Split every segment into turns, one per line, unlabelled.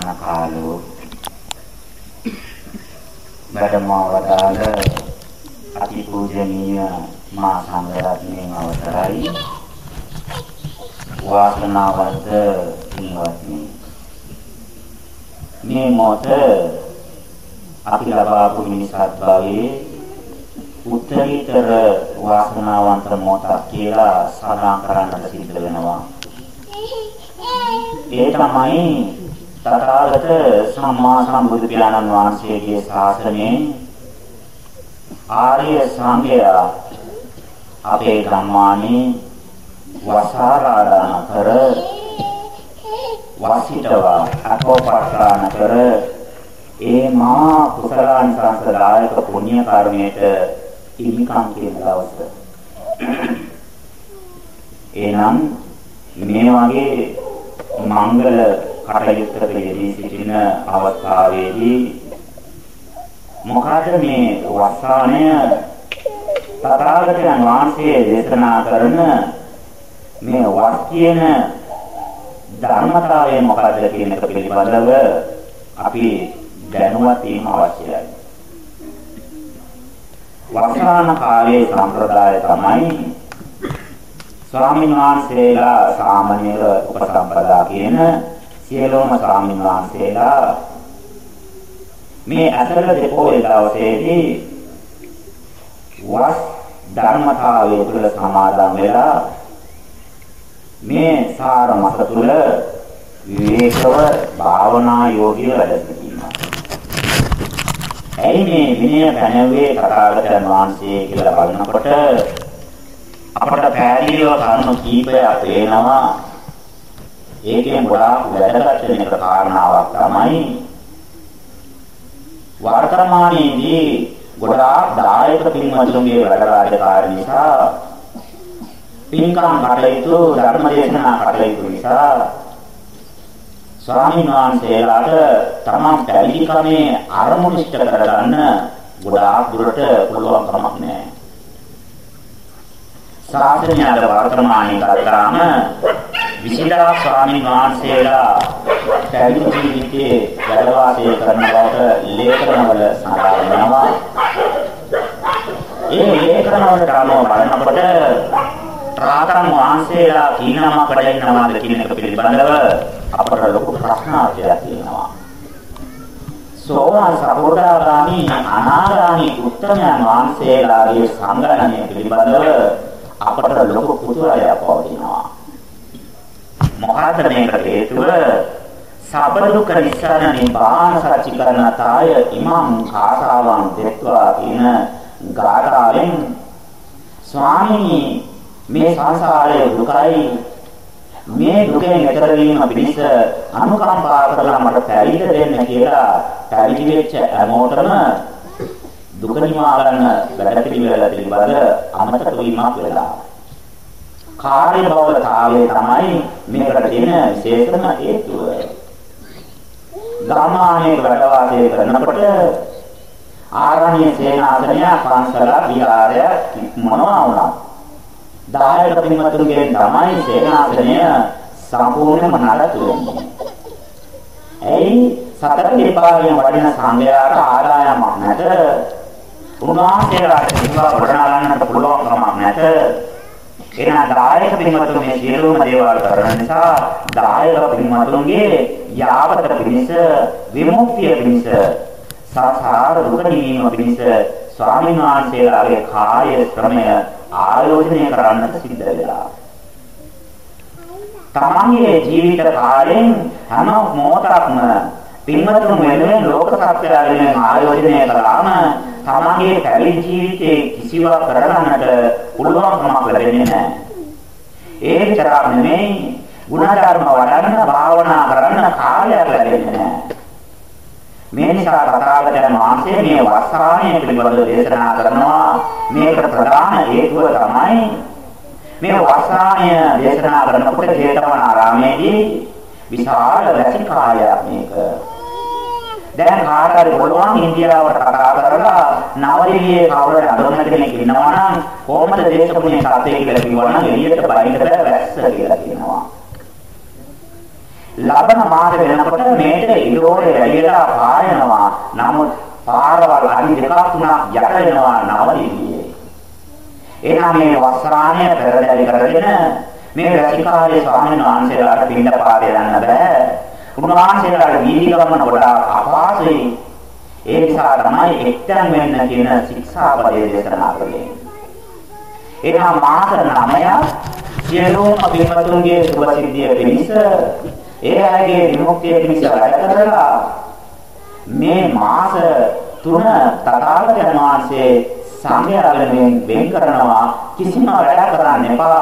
වසාන කාලෝ වැඩමවදාල අතිපූජනීය මා සංඝරත්නයන් අවසරයි. වාසනාවන්ත පින්වත්නි. මේ මොහොත අපි ලබාපු මිනිසත් භවයේ උත්තරීතර වාසනාවන්ත මොහොතක් කියලා සඳහන් කරන්නට සිද්ධ වෙනවා. ඒ තමයි තථාගත සම්මා සම්බුදු පියාණන් වහන්සේගේ ශාසනයේ ආර්ය සංඝයා අපේ ධම්මානේ වසාරාදාන කර වසිතවා අකෝපස්ථාන කර ඒ මා කුසලාන් සංසදායක පුණ්‍ය කර්මයට හිමිකම් කියන දවස. එනම් මේ වගේ මංගල කටයුත්තක යෙදී සිටින අවස්ථාවේදී මොකද මේ වස්සානය තථාගතයන් වහන්සේ දේශනා කරන මේ වස් කියන ධර්මතාවය මොකද කියන එක පිළිබඳව අපි දැනුවත් වීම අවශ්‍යයි. වස්සාන කාලයේ සම්ප්‍රදාය තමයි ස්වාමීන් වහන්සේලා සාමණේර උපසම්පදා කියන සියලුම ස්වාමීන් වහන්සේලා මේ අතර දෙපොයේ දවසේදී වස් ධර්මතාවයේ තුල සමාදන් වෙලා මේ සාර මත තුල විවේකව භාවනා යෝගී වැඩ සිටීම. ඇයි මේ විනය පැනවේ තථාගතයන් වහන්සේ කියලා බලනකොට අපට පැහැදිලිව කරුණු කීපයක් පේනවා. ඒකෙන් ගොඩාක් වැදගත් වෙන එක කාරණාවක් තමයි වර්තමානයේදී ගොඩාක් දායක පින්වතුන්ගේ වැඩ රාජකාරී නිසා පින්කම් කටයුතු ධර්මදේශනා කටයුතු නිසා ස්වාමීන් වහන්සේලාට තමන් පැවිදි ක්‍රමේ අරමුණු ඉෂ්ට කරගන්න ගොඩාක් දුරට පුළුවන් කමක් නැහැ. ශාසනය අද වර්තමානයේ කරාම විශේෂ ස්වාමීන් වහන්සේලා පැවිදි ජීවිතයේ වැඩ වාසය කරන බවට ලේඛනවල සඳහන් වෙනවා. ඒ ලේඛනවලට අනුව බලනකොට රාතන් වහන්සේලා කීනමකට ඉන්නවාද කියන එක පිළිබඳව අපට ලොකු ප්‍රශ්නාර්ථයක් තියෙනවා. සෝවාන් සකෝදාගාමි අනාගාමි උත්තමයන් වහන්සේලාගේ සංගණනය පිළිබඳව අපට ලොකු කුතුහලයක් පවතිනවා. මොකද මේකට හේතුව සබදුක නිස්සාරණ නිබාන සච්චිකරණතාය ඉමං කාසාවන් දෙත්වා කියන ගාථාවෙන් ස්වාමීනි මේ සංසාරයේ දුකයි මේ දුකෙන් ඈතර වීම පිණිස අනුකම්පා කරලා මට පැවිදි දෙන්න කියලා පැවිදි වෙච්ච හැමෝටම දුක නිවා ගන්න වැඩ පිළිවෙල පිළිබඳ අමතක වීමක් වෙලා. කාර්ය බහුලතාවය තමයි මේකට තියෙන විශේෂම හේතුව. ගාමානේ වැඩ වාසය කරනකොට ආරණ්‍ය සේනාසනය පන්සල විහාරය මොනවා වුණා. දායක පින්වතුන්ගේ තමයි සේනාසනය සම්පූර්ණයෙන්ම නඩත්තු වෙන්නේ. එයි සතර විපාකයෙන් වඩින සංඝයාට ආදායමක් නැත. උන්වහන්සේලාට විපාක ගොඩනගන්නට පුළුවන් කමක් නැත. එනා දායක පින්වතුන් මේ සියලුම දේවල් කරන නිසා දායක පින්වතුන්ගේ යාවත පිණිස විමුක්තිය පිණිස සාසාර දුක නිවීම පිණිස ස්වාමීන් වහන්සේලාගේ කාය ශ්‍රමය ආයෝජනය කරන්නට සිද්ධ වෙලා. තමන්ගේ ජීවිත කාලයෙන් හැම මොහොතක්ම පින්වතුන් වෙනුවෙන් ලෝක සත්‍යයෙන් ආයෝජනය කළාම තමන්ගේ පැවිදි ජීවිතයේ කිසිවක් කරගන්නට පුළුවන්කමක් ලැබෙන්නේ නැහැ. ඒ විතරක් නෙමෙයි ගුණධර්ම වඩන්න භාවනා කරන්න කාලයක් ලැබෙන්නේ නැහැ. මේ නිසා තථාගතයන් වහන්සේ මේ වස්සාණය පිළිබඳව දේශනා කරනවා මේකට ප්‍රධාන හේතුව තමයි මේ වස්සාණය දේශනා කරනකොට ජේතවනාරාමේදී විශාල රැකිකාරයක් මේක දැන් කාට හරි පුළුවන් ඉන්දියාවට කතා කරලා නවදිවියේ කවුරු හඳුනන කෙනෙක් ඉන්නවා නම් කොහොමද දේශපුණ්‍ය සත්‍යය කියලා කිව්වනම් එළියට බයින්ද වැස්ස කියලා කියනවා. ලබන මාස වෙනකොට මේක ඉරෝරේ ඇවිල්ලා පායනවා. නමුත් පාරවල් අනි දෙකක් තුනක් යට වෙනවා නවදීවියේ. එහෙනම් මේ වස්ත්‍රාණය පෙරදරි කරගෙන මේ රැකිකාරී ස්වාමීන් වහන්සේලාට පින්න පාරේ යන්න බෑ. උන්වහන්සේලාට වීදි ගමන ගොඩාක් අපහසුයි. ඒ නිසා තමයි එක්තැන් වෙන්න කියන ශික්ෂාපදයේ දේශනා කළේ. එහෙනම් මාස 9ක් සියලුම පින්වතුන්ගේ සුභ සිද්ධිය පිණිස ඒ අයගේ විමුක්තිය පිණිස වැඩ කරලා මේ මාස තුන තථාගතයන් වහන්සේ සංඝයාගෙන් වෙන් කරනවා කිසිම වැඩක් කරන්න එපා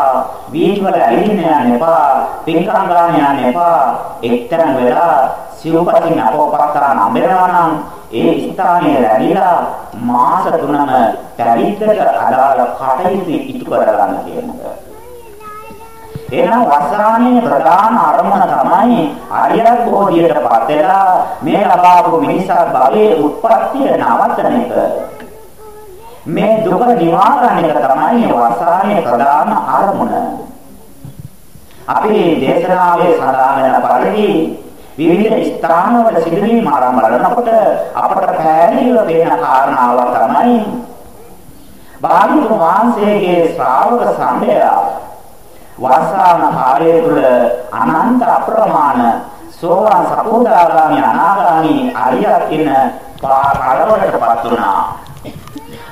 වීජ වල ඇලින්න යන්න එපා පින්කම් ගන්න යන්න එපා එක්තරම් වෙලා සිව්පතින් අපෝපස්තරා නඹරනවා නම් ඒ ස්ථානයේ ලැබිලා මාස තුනම පැවිද්දට අදාළ කටයුතු ඉටු කරගන්න කියනවා. එහෙනම් වස්සානයේ ප්‍රධාන අරමුණ තමයි අරියත් බෝධියටපත් වෙලා මේ ලබාපු මිනිසත් භවයේ උත්පත්තිය නවත්තන එක. මේ දුක නිවා ගන්න එක තමයි වස්සානයේ ප්‍රධාන අරමුණ. අපි දේශනාවේ සඳහන් වෙන පරිදි විවිධ ස්ථානවල සිදුවීම් ආරම්භ කරනකොට අපට පැහැදිලිව පේන කාරණාවක් තමයි භාග්‍යවතුන් වහන්සේගේ ශ්‍රාවක සංඝයා වර්ෂාන කාලය තුල අනන්ත අප්‍රමාණ සෝවාන් සකෝදාගාමි අනාගාමි අරියත් කියන කලවලටපත් වුණා.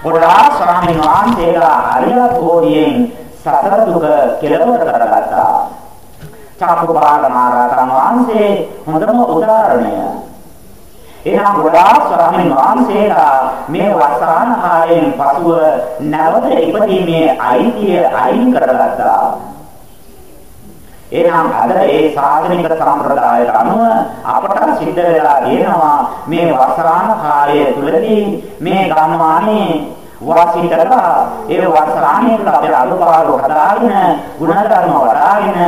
ගොඩාක් ස්වාමීන් වහන්සේලා අරියත් භෝධියෙන් සතර දුක කෙලවර කරගත්තා. චාපුපාල මහරහතන් වහන්සේ හොඳම උදාහරණය. එනම් ගොඩාක් ස්වාමීන් වහන්සේලා මේ වසාන කාලයෙන් පසුව නැවත ඉපදීමේ අයිතිය අයින් කරගත්තා. එනම් අද ඒ සාධනික සම්ප්‍රදායට අනුව අපට සිද්ධ වෙලා තියෙනවා මේ වසාන කාලය තුලදී මේ ගම්මානේ වාසී කරලා ඒ වස්ත්‍රාණයට අපේ අනුපාඩු හදාගෙන ගුණධර්ම වඩාගෙන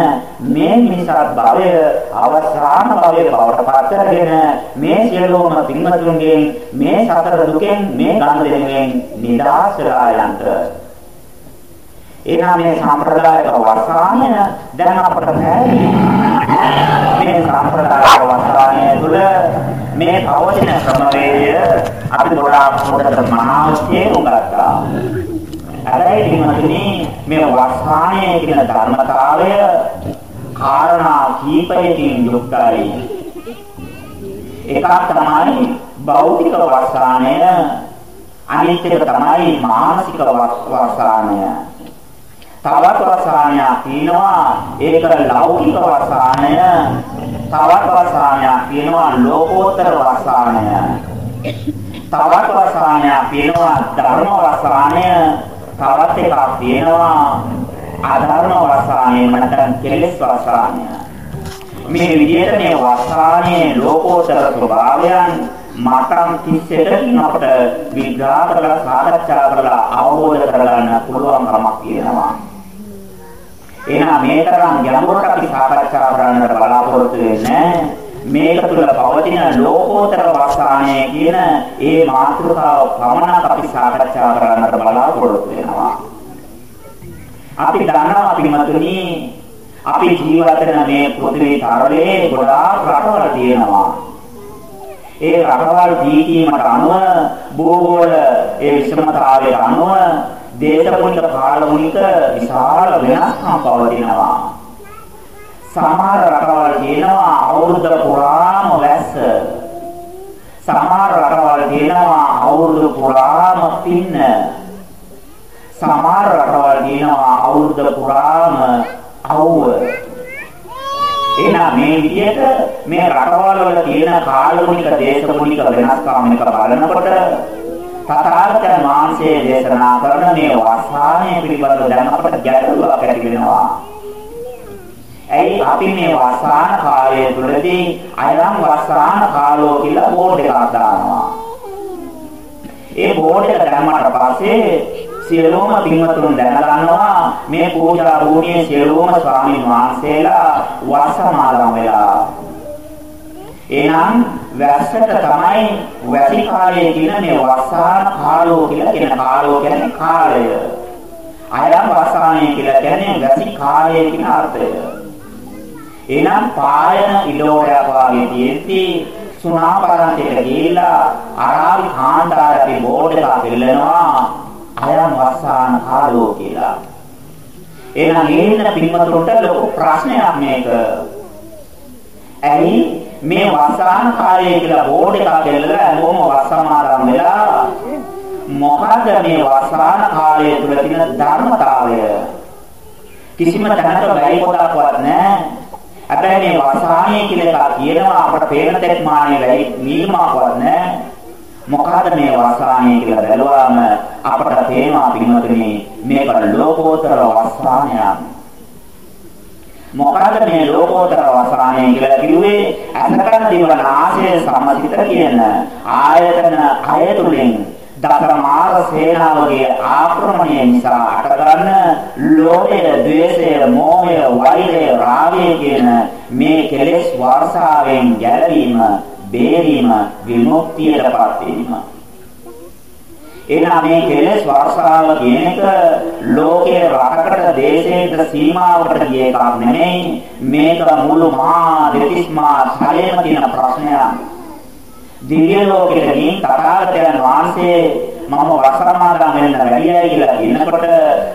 මේ මිනිසත් භවය අවසාන භවයේ බවට පත් කරගෙන මේ සියලුම පින්වතුන්ගෙන් මේ සතර දුකෙන් මේ ගන්න දෙනෙන් නිදහස් වෙලා යන්න. එනම් මේ සම්ප්‍රදායික වස්ත්‍රාණය දැන් අපට පැහැදිලි. මේ සම්ප්‍රදායික වස්ත්‍රාණය තුළ මේ පවතින ක්‍රමවේදය අපි ගොඩාක් හොඳට මනාව තේරුම් ගත්තා. හැබැයි දිනවතුනි මේ වස්හාණය කියන ධර්මතාවය කාරණා කීපයකින් යුක්තයි. එකක් තමයි භෞතික වස්හාණය අනිත් එක තමයි මානසික වස්හාණය. තවත් වස්හාණයක් තියෙනවා. ඒක ලෞකික වස්හාණය තවත් වස්හාණයක් තියෙනවා ලෝකෝත්තර වස්හාණය තවත් වසානයක් තියෙනවා ධර්ම වසානය තවත් එකක් තියෙනවා අධර්ම වසානය නැත්නම් කෙලෙස් වසානය මේ විදිහට මේ වසානයේ ලෝකෝත්තර ස්වභාවයන් මටම් 31කින් අපට විග්‍රහ කරලා සාකච්ඡා කරලා අවබෝධ කරගන්න පුළුවන් කමක් තියෙනවා. එහෙනම් මේ තරම් ගැඹුරට අපි සාකච්ඡා කරන්න බලාපොරොත්තු වෙන්නේ මේක තුළ පවතින ලෝකෝත්තර වස්තානය කියන ඒ මාතෘකාව පමණක් අපි සාකච්ඡා කරන්නට බලාපොරොත්තු වෙනවා. අපි දන්නවා පින්වතුනි අපි ජීවත් වෙන මේ පෘථිවි තරලේ ගොඩාක් රටවල් තියෙනවා. ඒ රටවල් දීීමට අනුව භූගෝල ඒ විෂමතාවයට අනුව දේශපොනික කාලමුනික විශාල වෙනස්කම් පවතිනවා. සමහර රටවල් කියනවා අවුරුද්ද පුරාම වැස්ස. සමහර රටවල් කියනවා අවුරුදු පුරාම පින්න. සමහර රටවල් කියනවා අවුරුද්ද පුරාම අවුව. එහෙනම් මේ විදිහට මේ රටවල් වල තියෙන කාලගුණික දේශගුණික වෙනස්කම් එක බලනකොට තථාගතයන් වහන්සේ දේශනා කරන මේ වස්හානය පිළිබඳව දැන් අපට ගැටලුවක් ඇති වෙනවා. ඇයි අපි මේ වස්සාන කාලය තුළදී අයම් වස්සාන කාලෝ කියලා බෝඩ් එකක් දානවා. ඒ බෝඩ් එක දැම්මට පස්සේ සියලුම පින්වතුන් දැනගන්නවා මේ පූජා භූමියේ සියලුම ස්වාමීන් වහන්සේලා වස්සමාදම් වෙලා. එහෙනම් වැස්සට තමයි වැසි කාලය කියන මේ වස්සාන කාලෝ කියලා කියන කාලෝ කියන්නේ කාලය. අයම් වස්සානය කියලා කියන්නේ වැසි කාලය කියන අර්ථය. එනම් පායන ඉඩෝරයක් වාගේ තියෙද්දි සුණාපරන්තයට ගිහිල්ලා අරාබි කාන්තාරේ බෝඩ් එකක් එල්ලනවා අයම් වස්සාන කාලෝ කියලා. එහෙනම් ඉන්න පින්වතුන්ට ලොකු ප්‍රශ්නයක් මේක. ඇයි මේ වස්සාන කාලය කියලා බෝඩ් එකක් එල්ලලා කොහොම වස්සමාරම් වෙලා මොකද මේ වස්සාන කාලය තුල තියෙන ධර්මතාවය කිසිම තැනක බැරි පොඩක්වත් නැහැ. හැබැයි මේ වසාණිය කියලා එකක් කියනවා අපට පේන තෙක් මානෙ වැඩි නිල්මාවක් නැහැ. මොකද මේ වසාණිය කියලා බැලුවාම අපට තේනවා පින්වතුනි මේක ලෝකෝත්තර වසාණයක්. මොකද මේ ලෝකෝත්තර වසාණය කියලා කිව්වේ අසකන දිවනාසය සම්මතිත කියන ආයතන අයතුලින් දසර මාර සේනාවගේ ආක්‍රමණය නිසා අටගන්න ලෝභය, ද්වේෂය, මෝහය, වෛරය, රාගය කියන මේ කෙලෙස් වර්ෂාවෙන් ගැලවීම, බේරීම, විමුක්තියටපත් වීම. එනම් මේ කෙලෙස් වර්ෂාව කියන එක ලෝකයේ රටකට දේශයකට සීමාවකට ගිය එකක් නෙමෙයි මේක මුළු මහා දෙතිස්මා ශරීරම තියෙන ප්‍රශ්නයක් දිව්‍ය ලෝකෙට ගින් තථාගතයන් වහන්සේ මම වසරමාදම් වෙන්න වැඩියයි කියලා කියනකොට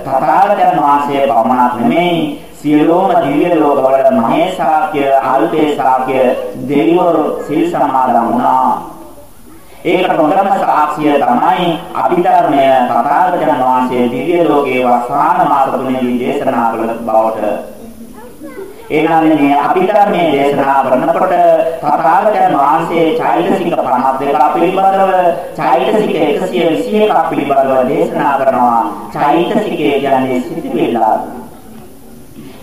තථාගතයන් වහන්සේ පමණක් නෙමෙයි සියලුම දිව්‍ය ලෝකවල මහේසාක්‍ය අල්පේසාක්‍ය දෙවිවරු සිල් සමාදන් වුණා. ඒකට හොඳම සාක්ෂිය තමයි අභිධර්මය තථාගතයන් වහන්සේ දිව්‍ය ලෝකේ වසාන මාස තුනේදී දේශනා කළ බවට එහෙනම් මේ අපිට මේ දේශනා කරනකොට තථාගතයන් වහන්සේ චෛතසික 52ක් පිළිබඳව චෛතසික 121ක් පිළිබඳව දේශනා කරනවා. චෛතසිකය කියන්නේ සිතිවිල්ල.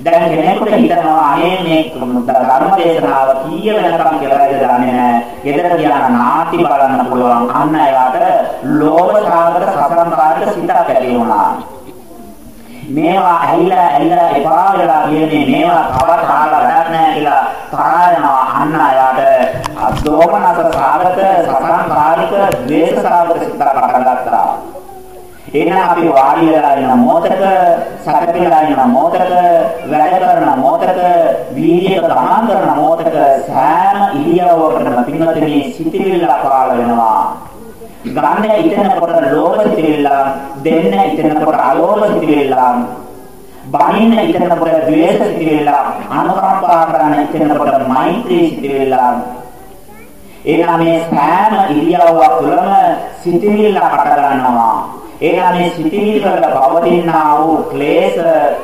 දැන් කෙනෙකුට හිතනවා අනේ මේ ධර්ම දේශනාව කීය වෙනකම් කියලාද දන්නේ නැහැ. ගෙදර ගියාම නාටි බලන්න පුළුවන්. අන්න එයාට ලෝභ සාගර සසංකාරක සිතක් ඇති වුණා. මේවා ඇහිලා ඇහිලා එපා වෙලා කියන්නේ මේවා තවත් අහලා වැඩක් නැහැ කියලා තරහා යනවා අන්න යාට දෝමනස සාගත සසංකාරික ද්වේෂ සාගත සිතක් පටන් ගත්තා එහෙනම් අපි වාඩි වෙලා ඉන්න මොහතක සැකපෙලා ඉන්න මොහතක වැඩ කරන මොහතක වීර්යක ගමන් කරන මොහතක සෑම ඉරියව්වකටම පින්වත්නි සිතිවිල්ල පාල වෙනවා. ගන්න ඉතනකොට ලෝභ සිතිවිල්ලම් දෙන්න ඉතනකොට අලෝභ සිතිවිල්ලම් බනින්න ඉතනකොට ද්වේෂ සිතිවිල්ලම් අනුකම්පා කරන ඉතනකොට මෛත්‍රී සිතිවිල්ලම් එනම් මේ සෑම ඉරියව්වක් තුළම සිතිවිල්ල හට ගන්නවා එනම් මේ සිතිවිලි වල පවතිනා වූ ක්ලේශ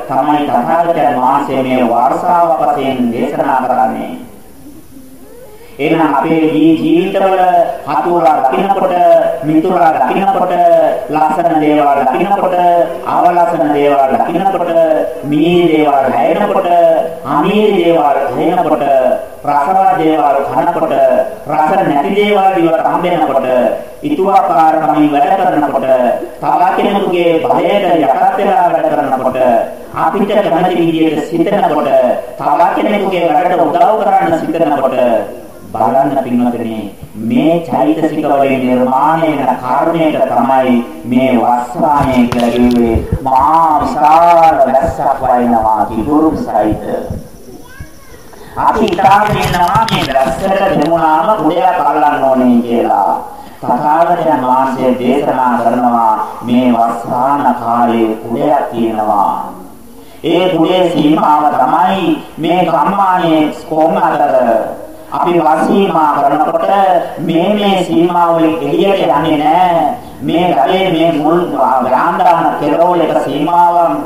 තමයි තථාගතයන් වහන්සේ මේ වර්ෂාව වශයෙන් දේශනා කරන්නේ. එහෙනම් අපේ ජීවිතවල හතුරා දකින්නකොට මිතුරා දකින්නකොට ලස්සන දේවල් දකින්නකොට අවලස්සන දේවල් දකින්නකොට මී දේවල් හැයෙනකොට අමීරි දේවල් හැයෙනකොට රසවත් දේවල් කනකොට රස නැති දේවල් දිවට හම්බෙනකොට ඊතුවාකාරකමින් වැඩ කරනකොට තව කෙනෙකුගේ භයයට යටත් වෙලා වැඩ කරනකොට අපිට කැමති විදියට සිතනකොට තව කෙනෙකුගේ වැඩට උදව් කරන්න සිතනකොට බලන්න පින්වතුනි මේ චෛතසික වලින් නිර්මාණය වෙන කර්මයට තමයි මේ වස්සාණය කියලා කිව්වේ. මහා විශාල වැස්සක් වයින්නවා කිතුරු සහිත. අපි ඉතාලේ ඉන්නවා මේ වැස්සට දෙමුණාම උඩයක් අල්ලන්න ඕනේ කියලා. තථාගතයන් වහන්සේ දේශනා කරනවා මේ වස්සාන කාලේ උඩයක් තියෙනවා. ඒ උඩේ සීමාව තමයි මේ සම්මානයේ කොම් අතර. අපි වසීමා කරනකොට මේ මේ සීමාවලින් එළියට යන්නේ නැහැ. මේ ගලේ මේ මුල් ගාන්ධාන කෙරෝල එක සීමාවක්.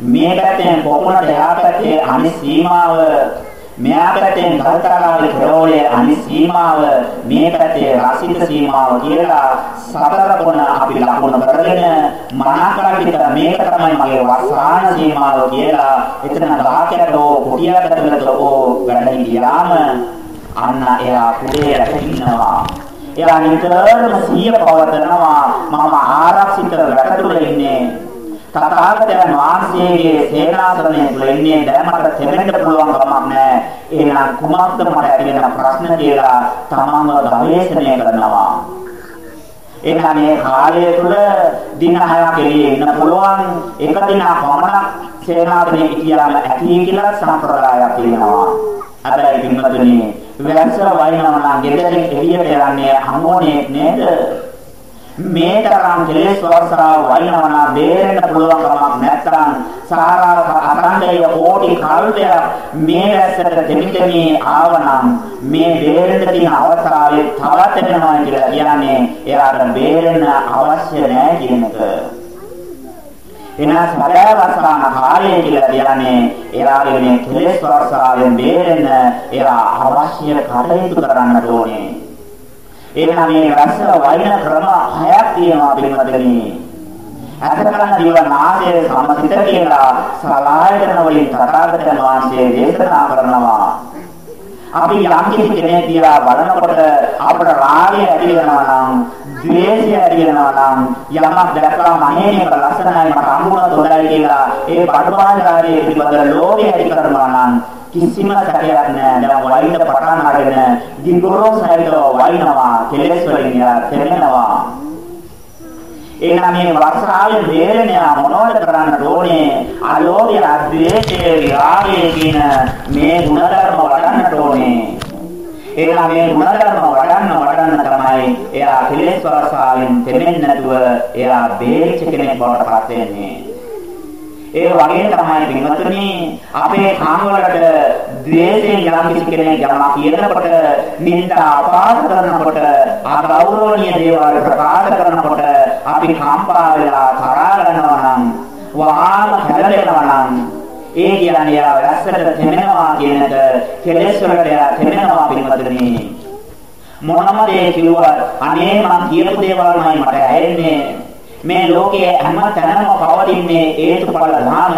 මේ පැත්තෙන් කොමුණට එහා පැත්තේ අනිත් සීමාව මෙහා පැත්තෙන් ගල්තලාවේ කෙරෝලේ අනිත් සීමාව මේ පැත්තේ රසිත සීමාව කියලා සතර කොන අපි ලකුණු කරගෙන මනාකරකිට මේක තමයි මගේ වසාන සීමාව කියලා එතන ගහකට හෝ කුටියකට හෝ වැඩ හිටියාම අන්න එයා කුඩේ රැකෙන්නවා. එයා නිතරම සිහිය පවත්නවා මම ආරක්ෂිත රට තුල ඉන්නේ. තථාගතයන් වහන්සේගේ සේනාසනය තුල ඉන්නේ දැන් මට තෙමෙන්න පුළුවන් කමක් නැහැ. එහෙනම් කුමක්ද මට ඇතිවෙන ප්‍රශ්න කියලා තමන්ව ගවේෂණය කරනවා. එහෙනම් මේ කාලය තුල දින 6ක් එළියේ ඉන්න පුළුවන් එක දිනක් පමණක් සේනාධනේ ඉතියාම ඇති කියලා සම්ප්‍රදායක් තියෙනවා. හැබැයි පින්වතුනි වැස්ස වයින්නවා නම් ගෙදරින් එළියට යන්නේ හම්බෝනේ නේද? මේ තරම් කෙලෙස් වර්ෂාව වයින්නවා නම් බේරෙන්න පුළුවන් කමක් නැත්නම් සාරා අරණ්‍යය කෝටි කල්පයක් මේ වැස්සට දෙමිටමි ආවනම් මේ බේරෙන්න තියෙන අවස්ථාවේ තවත් එනවා කියලා කියන්නේ එයාට බේරෙන්න අවශ්‍ය නැහැ කියන එක. එනස් මරවස්ථාන කාලය කියලා කියන්නේ එයාගේ මේ කෙලෙස් වර්ෂාවෙන් බේරෙන්න එයා අවශ්‍ය කටයුතු කරන්න ඕනේ. එහෙනම් මේ රස වයින් ක්‍රම හයක් තියෙනවා පිළිමතලි. අතකරන දිව නාසය සමසිත කියලා සලායතන වලින් තථාගතයන් වහන්සේ දේශනා කරනවා. අපි යම් කිසි කෙනෙක් දිහා බලනකොට අපට රාගය ඇති වෙනවා නම්, ද්වේෂය ඇති වෙනවා නම්, යමක් දැක්කම අනේ මේක ලස්සනයි මට අමුණ තොරයි කියලා ඒ බඩපාරාරයේ පිළිබඳ ලෝභය ඇති කරනවා නම් කිසිම සැකයක් නැහැ. දැන් වයින් පටන් අරගෙන ගින්ගොරෝ සහිතව වයින්නවා, කෙලෙස් වලින් තෙරෙනවා. එහෙනම් මේ වර්ෂාවෙන් බේරෙන්න මොනවද කරන්න ඕනේ? අලෝභය, අද්වේෂය, විරාගය කියන මේ ගුණධර්ම වඩන්න ඕනේ. එහෙනම් මේ ගුණධර්ම වඩන්න වඩන්න තමයි එයා කෙලෙස් වර්ෂාවෙන් තෙමෙන්නේ නැතුව එයා බේරිච්ච කෙනෙක් බවට පත් වෙන්නේ. ඒ වගේ තමයි පින්වතුනි අපේ කාම වලට ද්වේෂයෙන් යම් කිසි කෙනෙක් යමක් කියනකොට නින්දා අපාස කරනකොට අගෞරවනීය දේවල් ප්‍රකාශ කරනකොට අපි කම්පා වෙලා තරහා ගන්නවා නම් වහාම කැළඹෙනවා නම් ඒ කියන්නේ යා වැස්සට තෙමෙනවා කියන එක කෙලෙස් වලට යා තෙමෙනවා පින්වතුනි මොනම දේ කිව්වත් අනේ මං කියපු දේවල්මයි මට ඇහෙන්නේ මේ ලෝකයේ හැම තැනම පවතින්නේ හේතුඵල ධාම.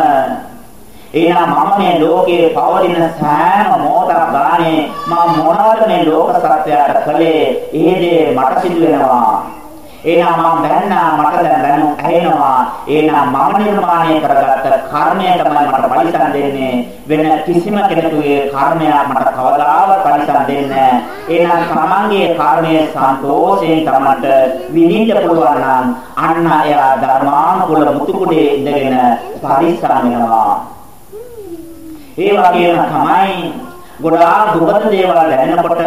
එහෙනම් මම මේ ලෝකයේ පවතින සෑම මොහොතක් ගානේ මම මොනවද මේ ලෝක සත්‍යයට කළේ? ඒ දේ මට සිදු වෙනවා. එහෙනම් මම දැන්නා මට දැන් දැනු ඇහෙනවා. එහෙනම් මම නිර්මාණය කරගත්ත කර්මය තමයි මට පරිසම් දෙන්නේ. වෙන කිසිම කෙනෙකුගේ කර්මයක් මට කවදාවත් පරිසම් දෙන්නේ නැහැ. එහෙනම් තමන්ගේ කර්මයේ සන්තෝෂයෙන් තමන්ට විඳින්න පුළුවන් නම් අන්න එයා ධර්මානුකූල මුතුකුඩේ ඉඳගෙන පරිසම් වෙනවා. ඒ වගේම තමයි ගොඩාක් දුකට දේවල් දැනෙනකොට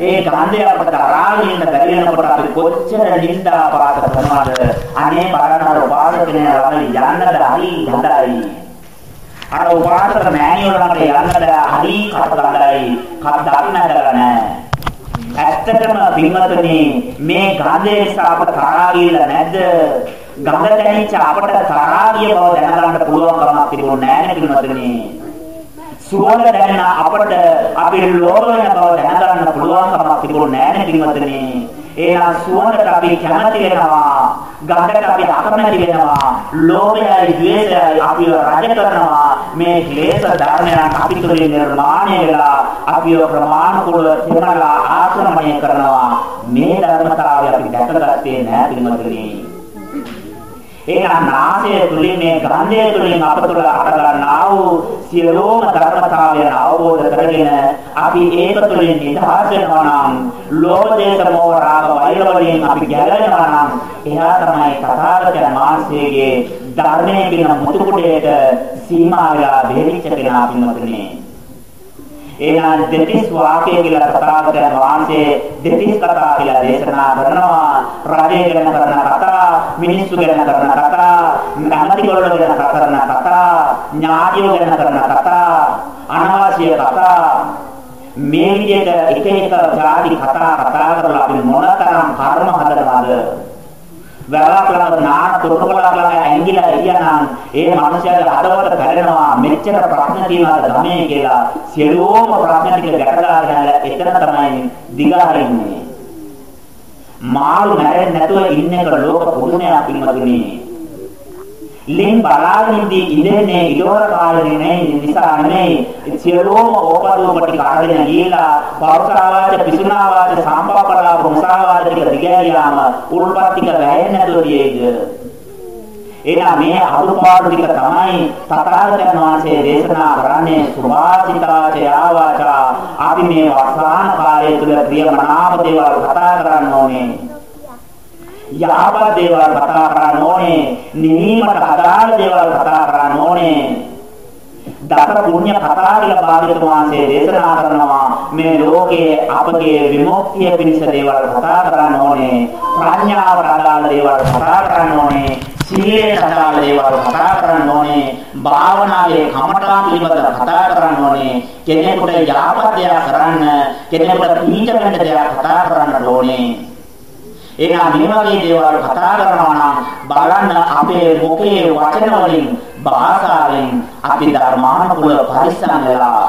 ඒ ගන්ධය අපට අරාගෙන ඉන්න බැරි වෙනකොට අපි කොච්චර නිന്ദා පාත කරනවද? අනේ බලන්න අර උපාසකනේ ළමයි යන්නද හරි හොඳයි. අර උපාසක මෑණියෝ ළඟට යන්නද හරි කටගඳයි කත් දකින්නද නැහැ ඇත්තටම පින්වතුනි මේ ගඳේ නිසා අපට තරහා ගිල්ල නැද්ද? ගඳ දැනෙච්ච අපට තරහා ගිය බව දැනගන්න පුළුවන් කමක් තිබුණේ නැහැ නේ පින්වතුනි. සුවඳ දැනෙන අපට අපි ලෝභ වෙන බව දැනගන්න පුළුවන් කමක් තිබුණේ නැහැ පින්වත්නි. එහෙනම් සුවඳට අපි කැමති වෙනවා. ගඳට අපි අකමැති වෙනවා. ලෝභයයි ද්වේෂයයි අපිව රජ කරනවා. මේ ක්ලේශ ධර්මයන් අපි තුළින් නිර්මාණය වෙලා අපිව ප්‍රමාණිකුල තිරනලා ආක්‍රමණය කරනවා. මේ ධර්මතාවය අපි දැකගත්තේ නැහැ පින්වත්නි. එහෙනම් නාසය තුලින් මේ ගන්ධය තුලින් අප තුළ හටගන්නා වූ සියලුම ධර්මතාවයන් අවබෝධ කරගෙන අපි ඒක තුලින් නිදහස් වෙනවා නම් ලෝභ දේශ මොහ රාග වෛර වලින් අපි ගැලවෙනවා නම් එහා තමයි තථාගතයන් වහන්සේගේ ධර්මයේ කියන මුතු කුඩේට සීමා වෙලා බෙහෙවිච්ච කෙනා පින්වතුනි එහෙනම් දෙතිස් වාක්‍ය කියලා තථාගතයන් වහන්සේ දෙතිස් කතා කියලා දේශනා කරනවා. රජය ගැන කරන කතා මිනිස්සු ගැන කරන කතා මහතිවල ගැන කරන කතා ඥාතියෝ ගැන කරන කතා අනවශ්‍ය කතා. මේ විදිහට එක එක ಜಾති කතා කතා කරලා අපි මොනතරම් කර්ම හදනවද? වැරක් ළඟ නාන තොරතුරක් ළඟ ඇඟිලා ඉයනම් ඒ මනුස්සයාගේ හදවත කැඩෙනවා මෙච්චර ප්‍රශ්න තියෙනවාද ගමේ කියලා සියලුම ප්‍රශ්න ටික ගැටලාගෙන එතන තමයි දිගහරින්නේ. මාළු මැරෙන්නේ නැතුව ඉන්න එක ලෝක පුදුමයක් පින්වතුනි ලින් බලාගෙන ඉඳී ඉඳන්නේ ඉලවර කාලේ නෙමෙයි නිසා නෙමෙයි. සියලුම ඕපදූප ටික අරගෙන ගිහලා පෞසාවාද පිසුනාවාද සම්පාපලා මුසාවාද ටික දිගහැරියාම උල්පත් ටික වැයෙන්නේ නැතුව ගියේද? එහෙනම් මේ අනුපාඩු ටික තමයි තථාගතයන් වහන්සේ දේශනා කරන්නේ සුභාසිතාච යාවාචා අපි මේ වර්තමාන කාලය තුල ප්‍රියමනාප දේවල් කතා කරන්න ඕනේ. යහපත් දේවල් කතා කරන්න ඕනේ. නිවීමට අදාළ දේවල් කතා කරන්න ඕනේ. දස පුණ්‍ය කතා කියලා භාග්‍යතුන් වහන්සේ දේශනා කරනවා. මේ ලෝකයේ අපගේ විමුක්තිය පිණිස දේවල් කතා කරන්න ඕනේ. ප්‍රඥාවට අදාළ දේවල් කතා කරන්න ඕනේ. සීලයට අදාළ දේවල් කතා කරන්න ඕනේ. භාවනාවේ කමඨාන් පිළිබඳව කතා කරන්න ඕනේ. කෙනෙකුට යහපත් දෙයක් කරන්න කෙනෙකුට පීඩ වෙන්න දෙයක් කතා කරන්න ඕනේ. එහෙනම් මේ වගේ දේවල් කතා කරනවා නම් බලන්න අපේ මුඛයේ වචන වලින් භාෂාවෙන් අපි ධර්මානුකූල පරිස්සම් වෙලා.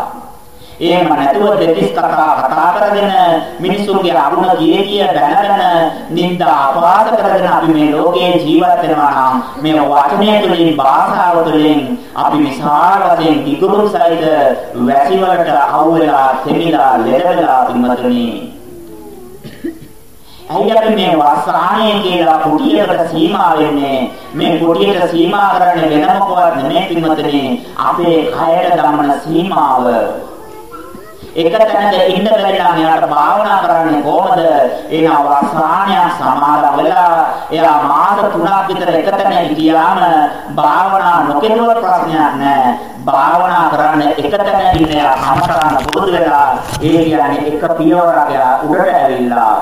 එහෙම නැතුව දෙතිස් කතා කතා කරගෙන මිනිසුන්ගේ අරුණ ගියේ කිය දැනගෙන නිന്ദා අපවාද කරගෙන අපි මේ ලෝකේ ජීවත් වෙනවා නම් මේ වචනය තුළින් භාෂාව තුළින් අපි විශාල වශයෙන් කිකුරු සහිත වැසි වලට අහු වෙලා තෙමිලා ලෙඩ වෙලා පින්වතුනි. ඇයි අපි මේ වස්සාණය කියලා කුටියකට සීමා වෙන්නේ මේ කුටියට සීමා කරන්නේ වෙන මොකවත් නෙමෙයි පින්වතුනි අපේ කයට දමන සීමාව එක තැනක ඉන්න බැරි නම් එයාට භාවනා කරන්නේ කොහොමද? එයා වස්සාණය සමාදන් වෙලා එයා මාස 3ක් විතර එක තැන හිටියාම භාවනා නොකෙරුව ප්‍රශ්නයක් නැහැ. භාවනා කරන්න එක තැන ඉන්න එයා කමතරන පුරුදු වෙලා ඒ කියන්නේ එක පියවරක් එයා උඩට ඇවිල්ලා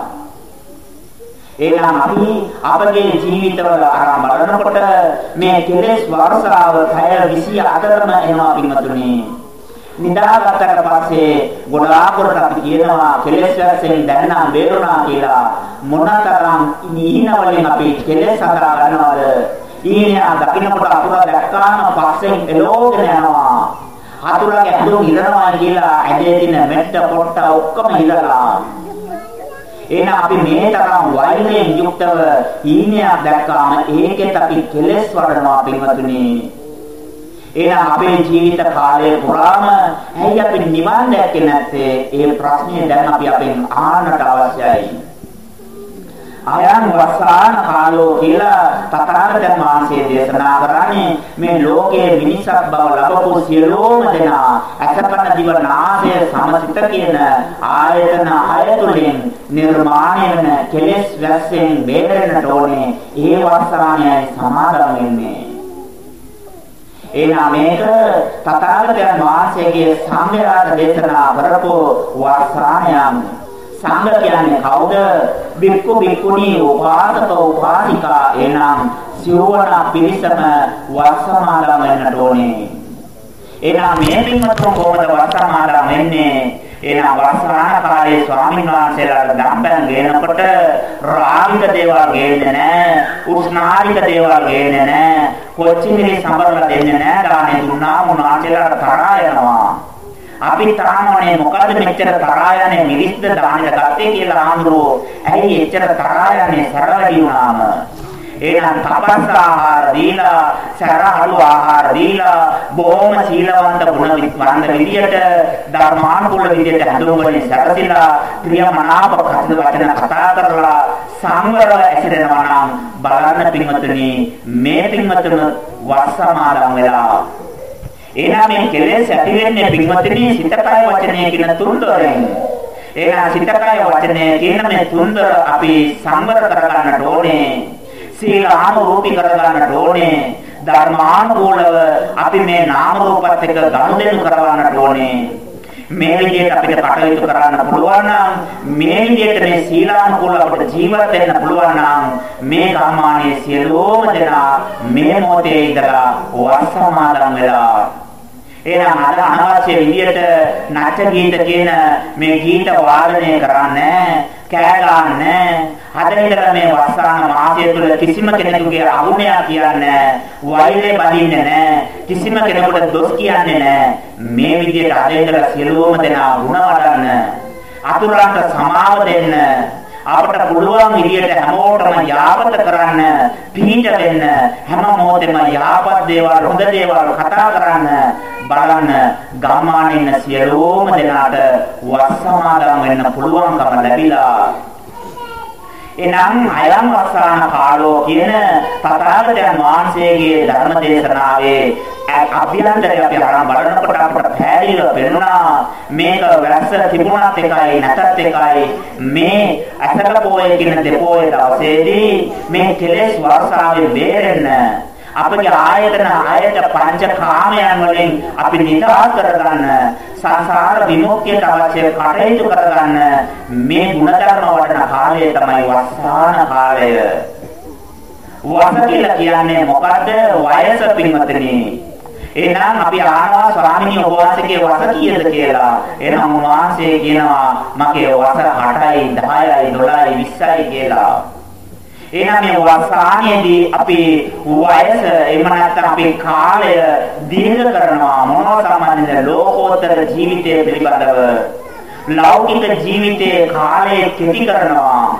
එහෙනම් අපි අපගේ ජීවිතවල අරන් බලනකොට මේ කෙලෙස් වර්ෂාව පැය 24ම එනවා පින්වතුනි. නිදාගත්තට පස්සේ ගොඩාක් කොට අපි කියනවා කෙලෙස් වශයෙන් දැනනා වේරුණා කියලා මොනතරම් නිහින වලින් අපි කෙලෙස් හදා ගන්නවද? ඊනියා දකින්නකොට අතුර දැක්කාම පස්සෙන් එළෝගෙන යනවා. අතුරගේ ඇඳුම් ඉරනවා කියලා ඇදේ දින මෙට්ට පොට්ට ඔක්කොම ඉරලා එහෙනම් අපි මේ තරම් වෛරයෙන් යුක්තව ඊනියක් දැක්කාම ඒකෙත් අපි කෙලෙස් වඩනවා පින්වතුනි. එහෙනම් අපේ ජීවිත කාලය පුරාම ඇයි අපි නිවන් දැක්කේ නැත්තේ? ඒ ප්‍රශ්නේ දැන් අපි අපෙන් අහන්නට අවශ්‍යයි. අයං වස්සාන කාලෝ කියලා තථාගතයන් වහන්සේ දේශනා කරන්නේ මේ ලෝකයේ මිනිසක් බව ලබපු සියලුම දෙනා අසපන දිව නාසය සමසිත කියන ආයතන අයතුලින් නිර්මාණය වෙන කෙලෙස් වැස්සෙන් බේරෙන්නට ඕනේ. ඒ වස්සානයයි සමාදම් වෙන්නේ. එහෙනම් මේක තථාගතයන් වහන්සේගේ සංඝයාට දේශනා කරපු වස්සානයන් සංඝ කියන්නේ කවුද? බික්කු බික්කුණී උපාසක උපාසිකා එනම් සිවණ පිරිසම වස්සමාදම් වෙන්නට ඕනේ. එහෙනම් මේ පින්වත්තුන් කොහොමද වස්සමාදම් වෙන්නේ? එහෙනම් වස්සාන කාලේ ස්වාමීන් වහන්සේලාට දම්බැන් ගේනකොට රාගික දේවල් ගේන්නේ නැහැ, උෂ්ණාරික දේවල් ගේන්නේ නැහැ, කොච්චිමිරි සම්බරලා දෙන්නේ නැහැ. දානේ දුන්නා මුනාචේලාට තරහා යනවා. අපි තාමනේ මොකද්ද මෙච්චර තරහා යන්නේ? මිරිස්ද දානෙට ගත්තේ කියලා ආඳුරෝ ඇයි එච්චර තරහා යන්නේ? සරලදී වුණාම එහෙනම් තපස් ආහාර දීලා සරහළු ආහාර දීලා බොහොම සීලවන්ත ගුණ විවන්ත විදියට ධර්මානුකූල විදියට හඳුන්වන්නේ සැරසිලා ප්‍රියමනාප කඳ වචන කතා කරලා සංවරව ඇසිරෙනවා නම් බලන්න පින්වතුනි මේ පින්වතුන් වස්සමාදම් වෙලා එහෙනම් මේ කෙලෙස් ඇති වෙන්නේ පින්වත්නි සිත කය වචනය කියන තුන්දොරෙන්. එහෙනම් සිත කය වචනය කියන මේ තුන්දොර අපි සංවර කරගන්නට ඕනේ. සීලාම රූපී කරගන්නට ඕනේ. ධර්මානුකූලව අපි මේ නාම රූපات එක්ක ගනුදෙනු කරවන්නට ඕනේ. මේ විදිහට අපිට කටයුතු කරන්න පුළුවන් නම් මේ විදිහට මේ සීලානුකූලව අපිට ජීවත් වෙන්න පුළුවන් නම් මේ ගම්මානයේ සියලුම දෙනා මේ මොහොතේ ඉඳලා වස්සමාදම් වෙලා. එහෙනම් අද අනවශ්‍ය විදියට නැච ගීත කියන මේ ගීත වාදනය කරන්නේ කෑ ගන්නෑ හදින්තර මේ වස්සාන මාසය තුළ කිසිම කෙනෙකුගේ අගුණයක් කියන්නේ වෛරය බඳින්නේ නැහැ. කිසිම කෙනෙකුට දොස් කියන්නේ නැහැ. මේ විදියට හදින්තර සියලුම දෙනා ಗುಣ වඩන්න අතුරන්ට සමාව දෙන්න අපට පුළුවන් විදියට හැමෝටම යාපත කරන්න පීඩ වෙන්න හැම මොහොතෙම යාපත් දේවල් හොඳ දේවල් කතා කරන්න බලන්න ගම්මානේ ඉන්න සියලුම දෙනාට වස්සමාදම් වෙන්න පුළුවන්කම ලැබිලා එනම් අයං වස්සාන කාලෝ කියන තථාගතයන් වහන්සේගේ ධර්ම දේශනාවේ අභ්‍යන්තරය අපි අරන් බලනකොට අපට පැහැදිලිව පෙනුණා. මේක වැස්ස තිබුණත් එකයි නැතත් එකයි. මේ අසල පොයේ කියන දෙපොයේ දවසේදී මේ කෙලෙස් වර්ෂාවෙන් බේරෙන්න අපගේ ආයතන ආයත පංච කාමයන් වලින් අපි නිදහස් කරගන්න සංසාර විමුක්තියට අවශ්‍ය කටයුතු කරගන්න මේ ಗುಣධර්ම වඩන කාලය තමයි වස්සාන කාලය. වස කියලා කියන්නේ මොකද්ද? වයස පින්වත්නි. එහෙනම් අපි ආනවා ස්වාමීන් වහන්සේගේ වස කීයද කියලා. එහෙනම් උන්වහන්සේ කියනවා මගේ වස 8යි 10යි 12යි 20යි කියලා. එහෙනම් මේ වස්සානයේදී අපි වයස එහෙම නැත්නම් අපේ කාලය දීර්ඝ කරනවා. මොනවා සම්බන්ධද? ලෝකෝත්තර ජීවිතය පිළිබඳව. ලෞකික ජීවිතයේ කාලය කෙටි කරනවා.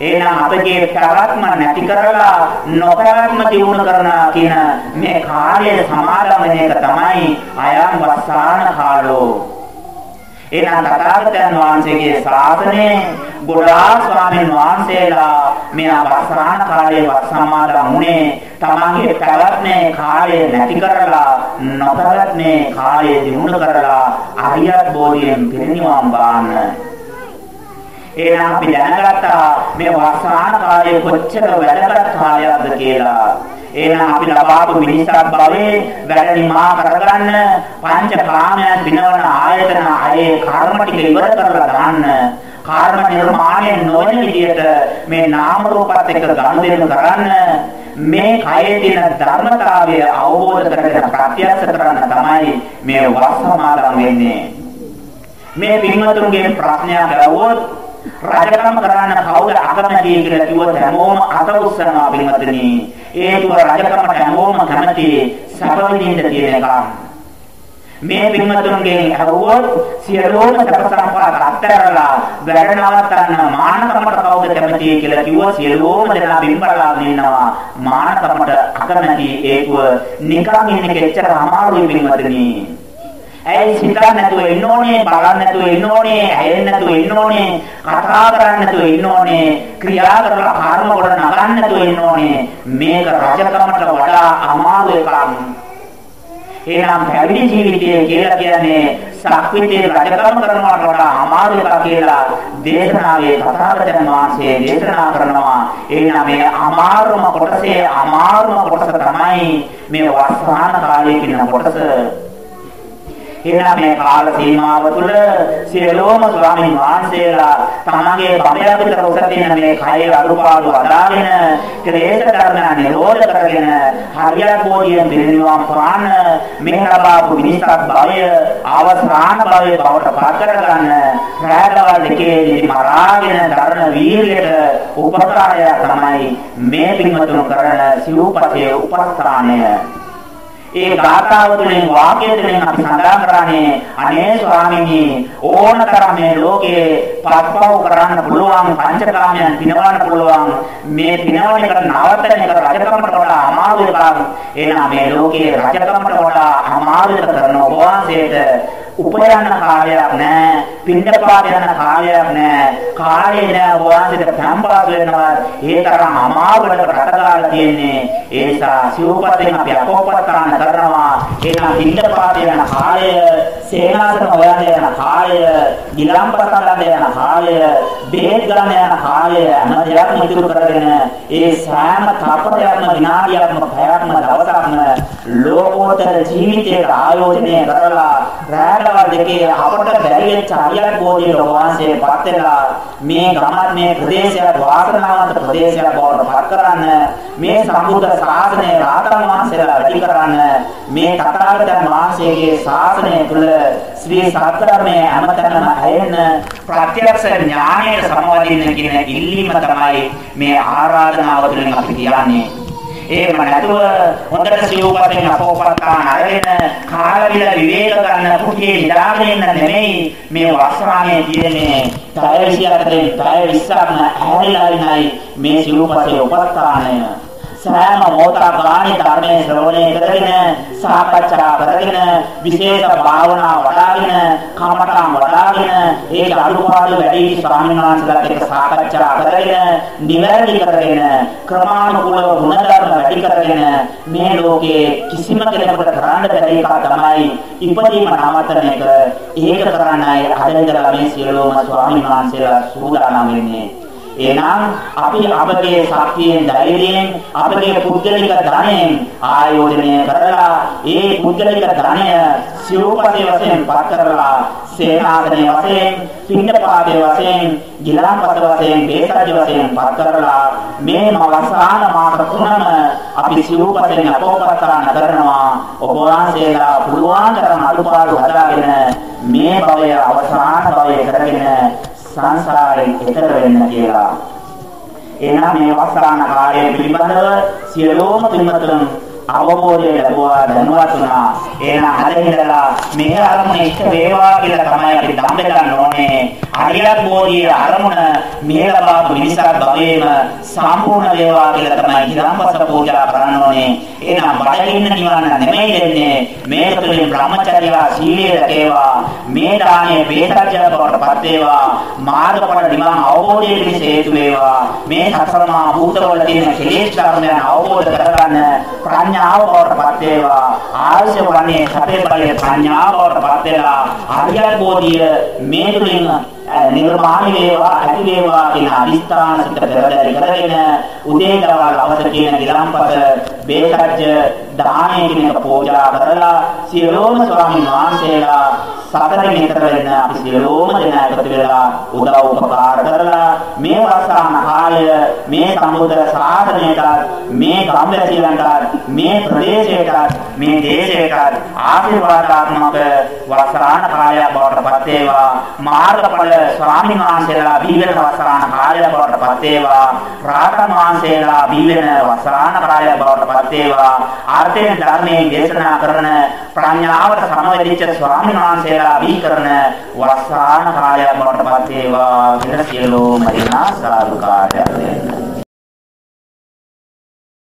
එහෙනම් අපගේ පැවැත්ම නැති කරලා නොපැවැත්ම දියුණු කරනවා කියන මේ කාලය සමාදම් වෙන එක තමයි අයං වස්සාන කාලෝ. එහෙනම් තථාගතයන් වහන්සේගේ ශාසනයේ ගොඩාක් ස්වාමීන් වහන්සේලා මේ අවසාන කාලයේ වස්සමාදම් වුණේ තමන්ගේ පැවැත්මේ කාලය නැති කරලා නොපැවැත්මේ කාලය දිනු කරලා අරියත් බෝධියෙන් පිරිනිවන් පාන්න එහෙනම් අපි දැනගත්තා මේ වස්සාන කාලය කොච්චර වැදගත් කාලයක්ද කියලා. එහෙනම් අපි ලබාපු මිනිසත් භවයේ වැඩ නිමා කරගන්න පංච කාමයන් විනවන ආයතන අයේ කර්ම ටික ඉවර කරලා දාන්න. කර්ම නිර්මාණය නොවන විදියට මේ නාම රූපات එක්ක ගනුදෙනු කරන්න මේ කයේ තියෙන ධර්මතාවය අවබෝධ කරගෙන ප්‍රත්‍යක්ෂ කරන්න තමයි මේ වස්සමාදම් වෙන්නේ. මේ පින්වතුන්ගේ ප්‍රශ්නයක් ලැබුවොත් රජකම කරන්න කවුද අකමැති කියලා කිව්වොත් හැමෝම අත උස්සනවා පින්වත්නි. ඒතුව රජකමට හැමෝම කැමති සැප විඳින්න තියෙන එකක්. මේ පින්වතුන්ගෙන් අහුවොත් සියලුම සැප සම්පත් අත්හැරලා වැඩ නවත්තන්න මානකමට කවුද කැමති කියලා කිව්වොත් සියලුම දෙනා බිම්බරලා ඉන්නවා. මානකමට අකමැති ඒතුව නිකන් ඉන්න කෙච්චර අමාරුයි පින්වත්නි. ඇයි සිතන්න නැතුව ඉන්න ඕනේ? බලන්න නැතුව ඉන්න ඕනේ? ඇයෙන්න නැතුව ඉන්න ඕනේ? කතා කරන්න නැතුව ඉන්න ඕනේ? ක්‍රියා කරලා කර්ම කොට නගන්න නැතුව ඉන්න ඕනේ? මේක රජකමට වඩා අමාරු එකක් එහෙනම් පැවිදි ජීවිතය කියලා කියන්නේ සක්විතේ රජකම කරනවට වඩා අමාරු එකක් කියලා දේශනාවේ තථාගතයන් වහන්සේ දේශනා කරනවා. එහෙනම් මේ අමාරුම කොටසේ අමාරුම කොටස තමයි මේ වස්සාන කාලයේ කියන කොටස. එහෙනම් මේ කාල සීමාව තුළ සියලුම ස්වාමීන් වහන්සේලා තමගේ බඹයක් විතර උස තියෙන මේ කය අනුපාඩු අදාගෙන ක්ලේශ ධර්ම නිරෝධ කරගෙන හරියට බෝධියෙන් පිරිනිවන් පාන මේ ලබාපු විනිසත් භවය අවසාන භවයේ බවට පත් කරගන්න රැඳවල් දෙකේදී මරාගෙන ධර්ම වීර්යයට උපකාරය තමයි මේ පින්වතුන් කරන සිව්පතේ උපස්ථානය. ඒ ගාථාව තුළින් වාක්‍ය තුළින් අපි සඳහන් කරන්නේ අනේ ස්වාමීනි ඕනතරම් මේ ලෝකේ පස්පව් කරන්න පුළුවන් පංචකාමයන් පිනවන්න පුළුවන් මේ පිනවන එකට නවත්තන එක රජකමට වඩා අමාරු එකක් එහෙනම් මේ ලෝකේ රජකමට වඩා අමාරු එක කරන ඔබ වහන්සේට උපයන්න කාලයක් නැහැ පින්ඩපාත යන කාලයක් නැහැ කාලේ නැහැ වාසිත සම්පාද වෙනවා. ඒ තරම් අමාරුවට රටගාලා තියෙන්නේ. ඒ නිසා සිව්පතෙන් අපි අපෝපත් කරන්න කරනවා. එහෙනම් පින්ඩපාත යන කාලය සේනාසන හොයන්න යන කාලය ගිලම්පත ගන්න යන කාලය බෙහෙත් ගන්න යන කාලය හැම දෙයක්ම ඉතුරු කරගෙන ඒ සෑම තපතයක්ම විනාඩියක්ම පැයක්ම දවසක්ම ලෝකෝත්තර ජීවිතයට ආයෝජනය කරලා රැ රටවල් දෙකේ අපට බැරි වෙච්ච හරියට බෝධියට වහන්සේපත් වෙලා මේ ගමන් මේ ප්‍රදේශය වාසනාවන්ත ප්‍රදේශයක් බවට පත් කරන්න මේ සම්බුද්ධ ශාසනය රාතන් වහන්සේලා වැඩි කරන්න මේ තථාගතයන් වහන්සේගේ ශාසනය තුළ ශ්‍රී සත්‍යධර්මයේ හැමතැනම ඇයෙන ප්‍රත්‍යක්ෂ ඥානයට සමවදින්න කියන ඉල්ලීම තමයි මේ ආරාධනාව තුළින් අපි කියන්නේ. එහෙම නැතුව හොඳට සිව්පතෙන් අපෝපත්තාන අරගෙන කාලවිල විවේක ගන්න කුටියේ නිදාගෙන ඉන්න නෙමෙයි මේ වස්ත්‍රාමේ තියෙන්නේ තය 24න් තය 20ක්ම ඇහැරිලා ඉන්නයි මේ සිව්පතේ උපස්ථානය. සෑම මොහොතක් ගානේ ධර්මයේ ශ්‍රවණය කරගෙන සාකච්ඡා කරගෙන විශේෂ භාවනා වඩාගෙන කමඨම් වඩාගෙන ඒ අනුපාඩු වැඩි ස්වාමීන් වහන්සේලාට එක්ක සාකච්ඡා කරගෙන නිවැරදි කරගෙන ක්‍රමානුකූලව ගුණධර්ම වැඩි කරගෙන මේ ලෝකයේ කිසිම කෙනෙකුට කරන්න බැරි එකක් තමයි ඉපදීම නවත්තන එක. ඒක කරන්නයි අද ඉඳලා මේ සියලුම ස්වාමීන් වහන්සේලා සූදානම් වෙන්නේ. එහෙනම් අපි අපගේ ශක්තියෙන් ධෛර්යයෙන් අපගේ පුද්ගලික ධනයෙන් ආයෝජනය කරලා ඒ පුද්ගලික ධනය සිව්පදේ වශයෙන් පත් කරලා සේනාධනයේ වශයෙන් පින්නපාතේ වශයෙන් ගිලාම්පත වශයෙන් බේසජ වශයෙන් පත් කරලා මේ මවසාන මාස තුනම අපි සිව්පදෙන් අපෝපස්ථාන කරනවා. ඔබ වහන්සේලා පුළුවන් තරම් අඩුපාඩු හදාගෙන මේ භවය අවසාන භවය කරගෙන සංසාරයෙන් එතර වෙන්න කියලා. එහෙනම් මේ වස්සාන කාර්යය පිළිබඳව සියලුම පින්වත්තුන් අවබෝධය ලැබුවා දැනුවත් වුණා. එහෙනම් හරියටලා මේ අරමුණ ඉෂ්ට වේවා කියලා තමයි අපි දම් බෙදන්න ඕනේ. හරියට බෝධියේ අරමුණ මේ ලබාපු මිනිසක් භවයේම සම්පූර්ණ වේවා කියලා තමයි හිතම්පස පූජා කරන්න ඕනේ. එහෙනම් බඩගින්න නිවන නෙමෙයි දෙන්නේ. මේ තුළින් බ්‍රහ්මචර්යවා සීලය රැකේවා. මේ දානයේ වේතජ්‍ය බවටපත් වේවා. මාර්ගඵල නිවන් අවබෝධයේ පිණිස හේතු වේවා. මේ සතරමා භූතවල තියෙන කෙලෙස් ධර්මයන් අවබෝධ කරගන්න ප්‍රඥාව බවටපත් වේවා. ආයශ වන්නේ සතේ බලයේ ප්‍රඥාව බවටපත් වෙලා ආර්ය බෝධිය මේ තුළින් නිර්මාණය වේවා ඇති වේවා කියන අදිස්ථාන සිත පෙරදරි කරගෙන උදේ දවල් අවස කියන ගිලම්පත බේසජ්‍ය දානයේ කියන පූජා කරලා සියලුම ස්වාමීන් වහන්සේලා සතර මෙතර වෙන අපි සියලුම දෙනා එකතු වෙලා උදව් උපකාර කරලා මේ වස්සාන කාලය මේ සම්බුද්ධ ශාසනයට මේ ගම්වැසියන්ට මේ ප්‍රදේශයට මේ දේශයට ආශිර්වාදාත්මක වස්සාන කාලයක් බවට පත් වේවා. මාර්ගඵල ස්වාමීන් වහන්සේලා බීවෙන වස්සාන කාලයක් බවට පත් වේවා. රාතන් වහන්සේලා බීවෙන වස්සාන කාලයක් බවට පත් වේවා. ආර්ථික ධර්මයේ දේශනා කරන ප්‍රඥාවට සමවැදිච්ච ස්වාමීන් වහන්සේලා බී කරන වස්සාන කාලයක් බවට පත් වේවා කියලා සියලුම මරිනා සාදුකාරය දෙන්න